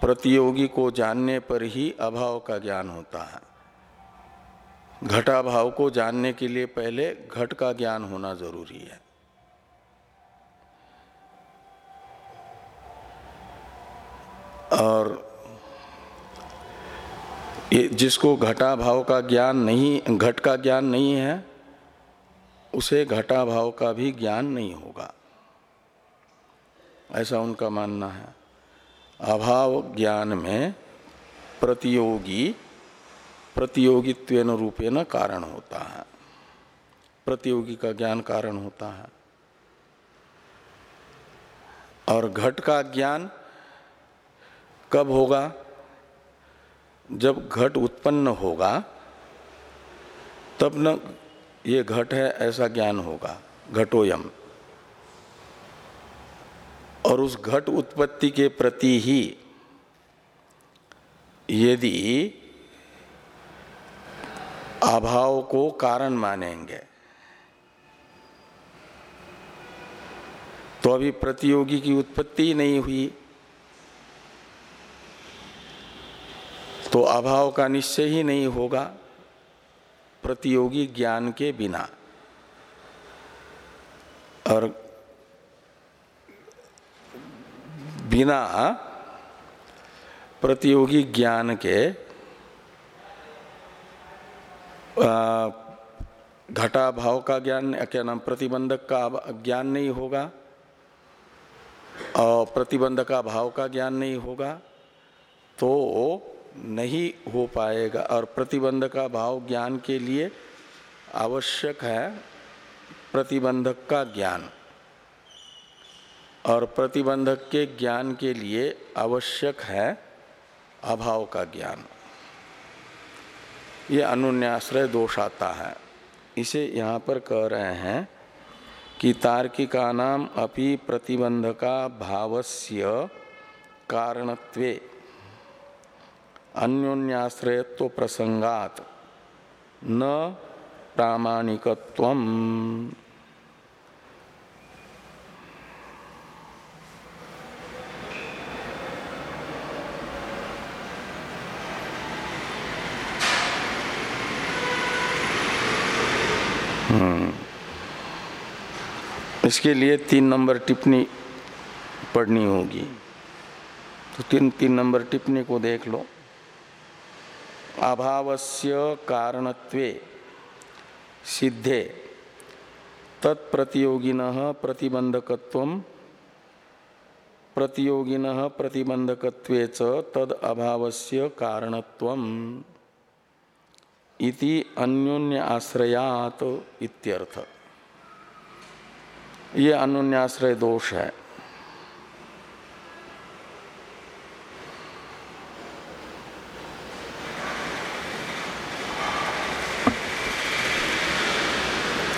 प्रतियोगी को जानने पर ही अभाव का ज्ञान होता है। घटाभाव को जानने के लिए पहले घट का ज्ञान होना ज़रूरी है। और ये जिसको घटा भाव का ज्ञान नहीं, घट का ज्ञान नहीं है, उसे घटा भाव का भी ज्ञान नहीं होगा। ऐसा उनका मानना है। अभाव ज्ञान में प्रतियोगी प्रतियोगित्व रूपेण कारण होता है। प्रतियोगी का ज्ञान कारण होता है। और घट का ज्ञान कब होगा? जब घट उत्पन्न होगा, तब न ये घट है ऐसा ज्ञान होगा, घटोयम। और उस घट उत्पत्ति के प्रति ही यदि अभाव को कारण मानेंगे तो अभी प्रतियोगी की उत्पत्ति नहीं हुई। तो अभाव का निश्चय ही नहीं होगा प्रतियोगी ज्ञान के बिना। और बिना प्रतियोगी ज्ञान के घटा भाव का ज्ञान, क्या नाम, प्रतिबंधक का ज्ञान नहीं होगा। और प्रतिबंध का भाव का ज्ञान नहीं होगा तो नहीं हो पाएगा। और प्रतिबंध का भाव ज्ञान के लिए आवश्यक है प्रतिबंधक का ज्ञान। और प्रतिबंधक के ज्ञान के लिए आवश्यक है अभाव का ज्ञान। ये अनुन्याश्रय दोष आता है। इसे यहाँ पर कह रहे हैं कि तार्किका नाम अपि प्रतिबंधका भावस्य कारणत्वे। अन्योन्याश्रयत्व प्रसंगात। न प्रामाणिकत्व हम्म। इसके लिए तीन नंबर टिप्पणी पढ़नी होगी। तो तीन तीन नंबर टिप्पणी को देख लो। अभावस्य कारणत्वे सिद्धे। तत्प्रतियोगिन प्रतिबंधकत्व, प्रतियोगिन प्रतिबंधकत्वे तद अभावस्य कारणत्वम इति अन्योन्य आश्रयात इत्यर्थ। ये अन्योन्याश्रय दोष है।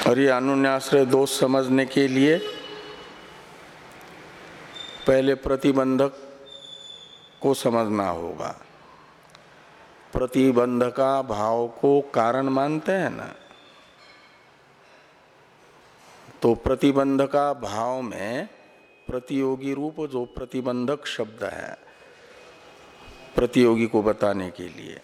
और ये अनुन्याश्रय दोष समझने के लिए पहले प्रतिबंधक को समझना होगा। प्रतिबंध का भाव को कारण मानते हैं ना? तो प्रतिबंध का भाव में प्रतियोगी रूप जो प्रतिबंधक शब्द है, प्रतियोगी को बताने के लिए।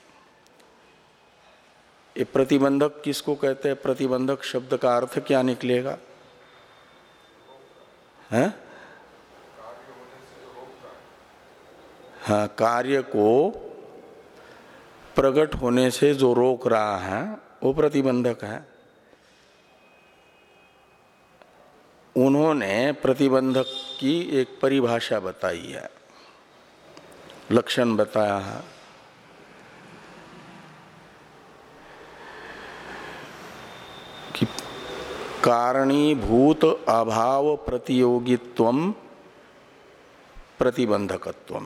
ये प्रतिबंधक किसको कहते हैं? प्रतिबंधक शब्द का अर्थ क्या निकलेगा? है? हाँ कार्य को प्रकट होने से जो रोक रहा है, वो प्रतिबंधक है। उन्होंने प्रतिबंधक की एक परिभाषा बताई है, लक्षण बताया है। कारणीभूत अभाव प्रतियोगित्व प्रतिबंधकत्व।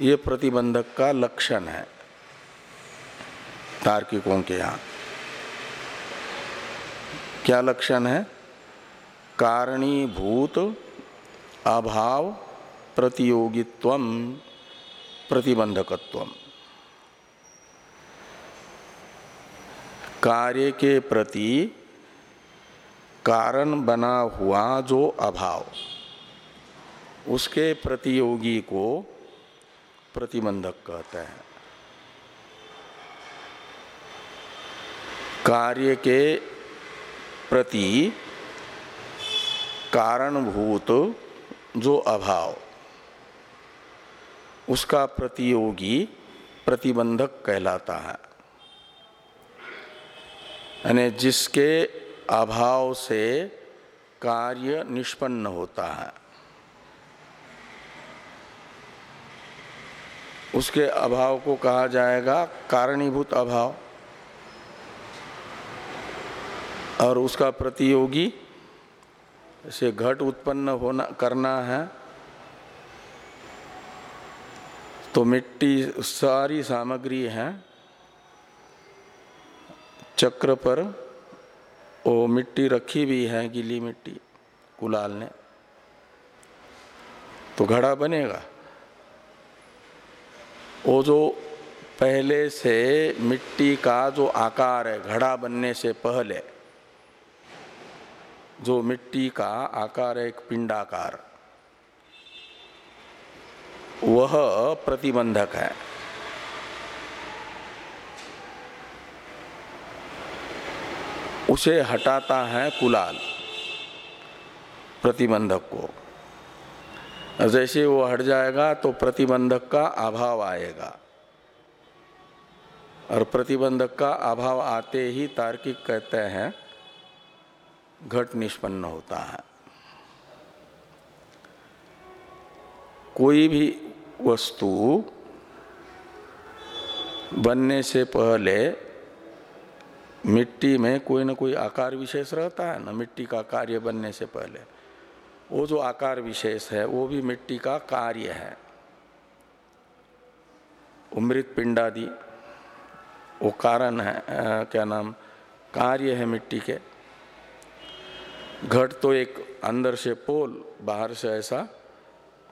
ये प्रतिबंधक का लक्षण है तार्किकों के यहाँ। क्या लक्षण है? कारणीभूत अभाव प्रतियोगित्व प्रतिबंधकत्व। कार्य के प्रति कारण बना हुआ जो अभाव, उसके प्रतियोगी को प्रतिबंधक कहते हैं। कार्य के प्रति कारणभूत जो अभाव, उसका प्रतियोगी प्रतिबंधक कहलाता है। यानी जिसके अभाव से कार्य निष्पन्न होता है। उसके अभाव को कहा जाएगा कारणीभूत अभाव। और उसका प्रतियोगी से घट उत्पन्न होना, करना है। तो मिट्टी सारी सामग्री है। चक्र पर वो मिट्टी रखी भी है, गीली मिट्टी कुलाल ने। तो घड़ा बनेगा। वो जो पहले से मिट्टी का जो आकार है, घड़ा बनने से पहले, जो मिट्टी का आकार है, एक पिंडाकार, वह प्रतिबंधक है। उसे हटाता है कुलाल, प्रतिबंधक को। जैसे वो हट जाएगा तो प्रतिबंधक का अभाव आएगा। और प्रतिबंधक का अभाव आते ही तार्किक कहते हैं, घट निष्पन्न होता है। कोई भी वस्तु बनने से पहले मिट्टी में कोई ना कोई आकार विशेष रहता है ना मिट्टी का कार्य बनने से पहले। वो जो आकार विशेष है वो भी मिट्टी का कार्य है। उमृत पिंडादि वो कारण है आ, क्या नाम कार्य है मिट्टी के। घट तो एक अंदर से पोल बाहर से ऐसा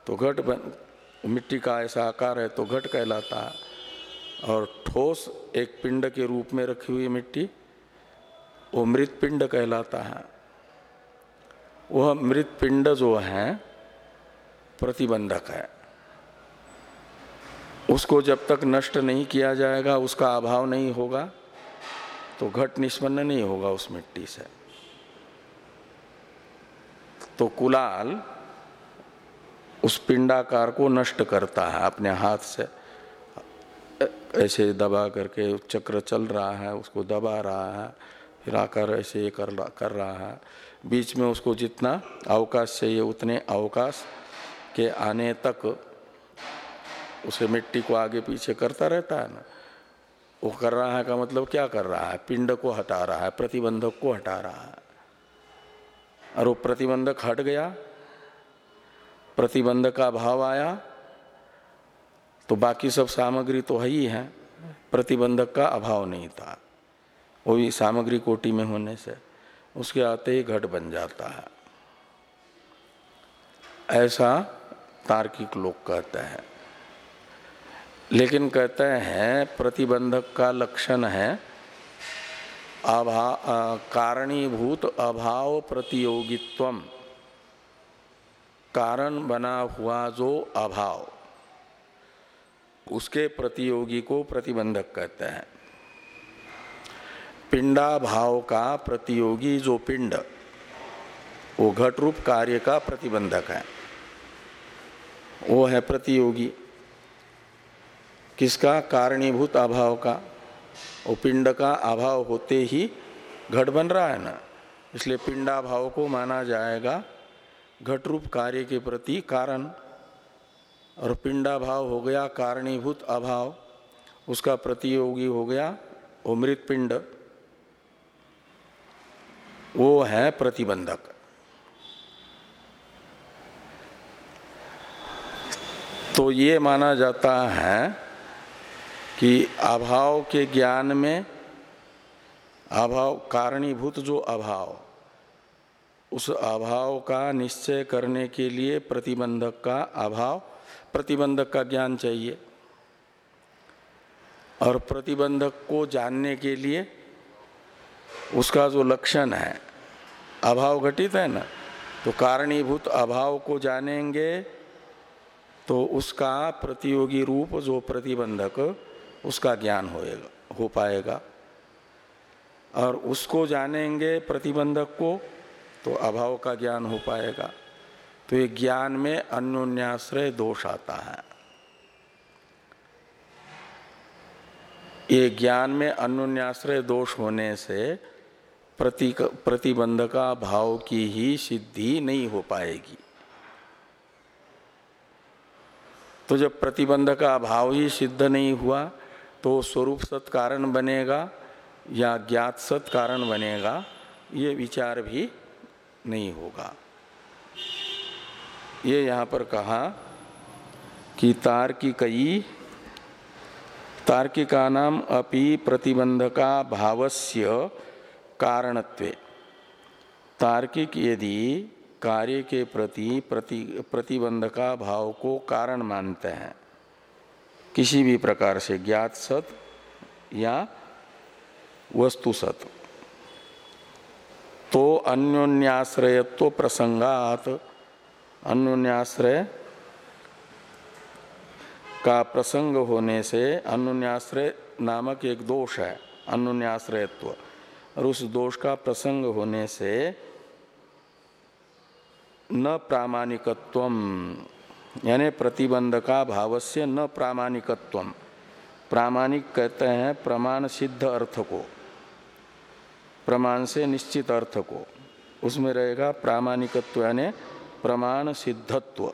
तो घट बन मिट्टी का ऐसा आकार है तो घट कहलाता है। और ठोस एक पिंड के रूप में रखी हुई मिट्टी वो मृत पिंड कहलाता है। वह मृत पिंड जो है, प्रतिबंधक है। उसको जब तक नष्ट नहीं किया जाएगा, उसका अभाव नहीं होगा तो घट निष्पन्न नहीं होगा उस मिट्टी से। तो कुलाल उस पिंडाकार को नष्ट करता है अपने हाथ से। ऐसे दबा करके चक्र चल रहा है, उसको दबा रहा है आकर ऐसे कर कर रहा है। बीच में उसको जितना अवकाश चाहिए, उतने अवकाश के आने तक उसे मिट्टी को आगे पीछे करता रहता है ना। वो कर रहा है का मतलब क्या कर रहा है? पिंड को हटा रहा है, प्रतिबंधक को हटा रहा है। और वो प्रतिबंधक हट गया, प्रतिबंधक का भाव आया तो बाकी सब सामग्री तो है ही है, प्रतिबंधक का अभाव नहीं था। वो भी सामग्री कोटि में होने से उसके आते ही घट बन जाता है। ऐसा तार्किक लोग कहते हैं। लेकिन कहते हैं प्रतिबंधक का लक्षण है, अभा कारणीभूत अभाव प्रतियोगित्व कारण बना हुआ जो अभाव, उसके प्रतियोगी को प्रतिबंधक कहते हैं। पिंडा भाव का प्रतियोगी जो पिंड, वो घट रूप कार्य का प्रतिबंधक है। वो है प्रतियोगी। किसका? कारणीभूत अभाव का। वो पिंड का अभाव होते ही घट बन रहा है ना। इसलिए पिंडा भाव को माना जाएगा घट रूप कार्य के प्रति कारण। और पिंडा भाव हो गया कारणीभूत अभाव। उसका प्रतियोगी हो गया वो मृत पिंड वो है प्रतिबंधक। तो ये माना जाता है कि अभाव के ज्ञान में अभाव, कारणीभूत जो अभाव, उस अभाव का निश्चय करने के लिए प्रतिबंधक का अभाव, प्रतिबंधक का ज्ञान चाहिए। और प्रतिबंधक को जानने के लिए उसका जो लक्षण है, अभाव घटित है ना तो कारणीभूत अभाव को जानेंगे तो उसका प्रतियोगी रूप जो प्रतिबंधक, उसका ज्ञान होएगा, हो पाएगा। और उसको जानेंगे प्रतिबंधक को तो अभाव का ज्ञान हो पाएगा। तो ये ज्ञान में अन्योन्याश्रय दोष आता है। ये ज्ञान में अन्योन्याश्रय दोष होने से प्रति प्रतिबंध का भाव की ही सिद्धि नहीं हो पाएगी। तो जब प्रतिबंध का भाव ही सिद्ध नहीं हुआ तो स्वरूप सत कारण बनेगा या ज्ञात सत कारण बनेगा, ये विचार भी नहीं होगा। ये यहाँ पर कहा कि तार्किकई तार्किका नाम अपि प्रतिबंधका भावस्य कारणत्वे। तार्किक यदि कार्य के प्रति प्रति प्रतिबंधका भाव को कारण मानते हैं, किसी भी प्रकार से ज्ञात सत या वस्तु सत तो अन्योन्याश्रयत्व प्रसंगात, अन्योन्याश्रय का प्रसंग होने से अन्योन्याश्रय नामक एक दोष है, अन्योन्याश्रयत्व। और उस दोष का प्रसंग होने से न प्रामाणिकत्व यानी प्रतिबंध का भाव से न प्रामाणिकत्व प्रामाणिक कहते हैं प्रमाण सिद्ध अर्थ को, प्रमाण से निश्चित अर्थ को। उसमें रहेगा प्रामाणिकत्व, यानी प्रमाण सिद्धत्व,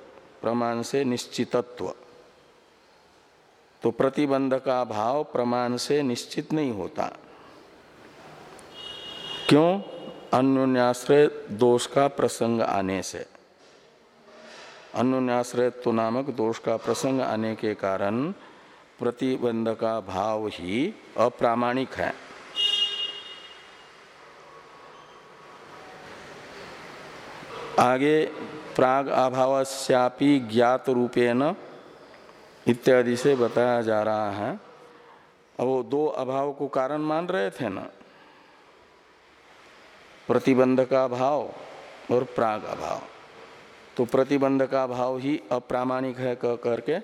प्रमाण से निश्चितत्व। तो प्रतिबंध का भाव प्रमाण से निश्चित नहीं होता। क्यों अन्योन्याश्रय दोष का प्रसंग आने से? अन्योन्याश्रयत्व नामक दोष का प्रसंग आने के कारण प्रतिबंध का भाव ही अप्रामाणिक है। आगे प्राग अभावश्यापी ज्ञात रूपेण इत्यादि से बताया जा रहा है। वो दो अभाव को कारण मान रहे थे ना? प्रतिबंध का भाव और प्राग अभाव तो प्रतिबंध का भाव ही अप्रामाणिक है कह करके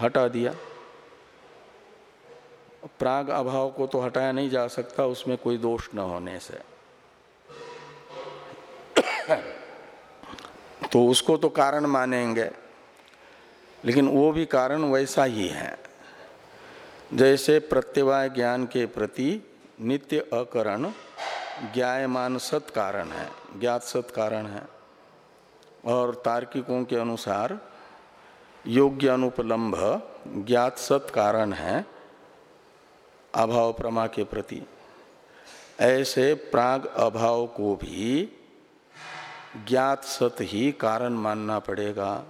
हटा दिया। प्राग अभाव को तो हटाया नहीं जा सकता, उसमें कोई दोष न होने से। तो उसको तो कारण मानेंगे, लेकिन वो भी कारण वैसा ही है। जैसे प्रत्यवाय ज्ञान के प्रति नित्य अकरण ज्ञायमान सत कारण है, ज्ञात सत कारण है। और तार्किकों के अनुसार योग्य अनुपलम्भ ज्ञात सत कारण है अभाव प्रमा के प्रति। ऐसे प्राग अभाव को भी ज्ञात सत ही कारण मानना पड़ेगा।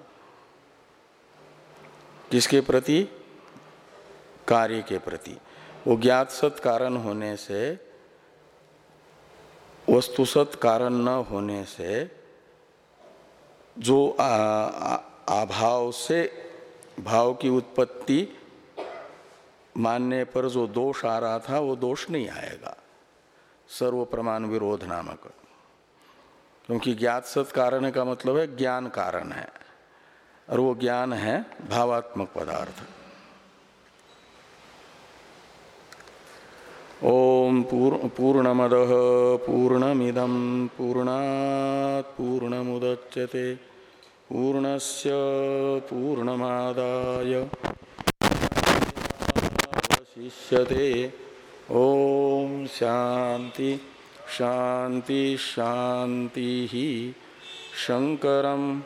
किसके प्रति? कार्य के प्रति। वो ज्ञात सत कारण होने से वस्तुसत कारण न होने से जो अभाव से भाव की उत्पत्ति मानने पर जो दोष आ रहा था, वो दोष नहीं आएगा। सर्व प्रमाण विरोध नामक। क्योंकि ज्ञात सत कारण का मतलब है ज्ञान कारण है। और वो ज्ञान है भावात्मक पदार्थ। ओम पूर्ण पूर्णमद पूर्णमिदम पूर्णात पूर्णमुदच्यते। पूर्णस्य पूर्णमादाय। शिष्यते ओम शांति शांति शांति ही शंकरम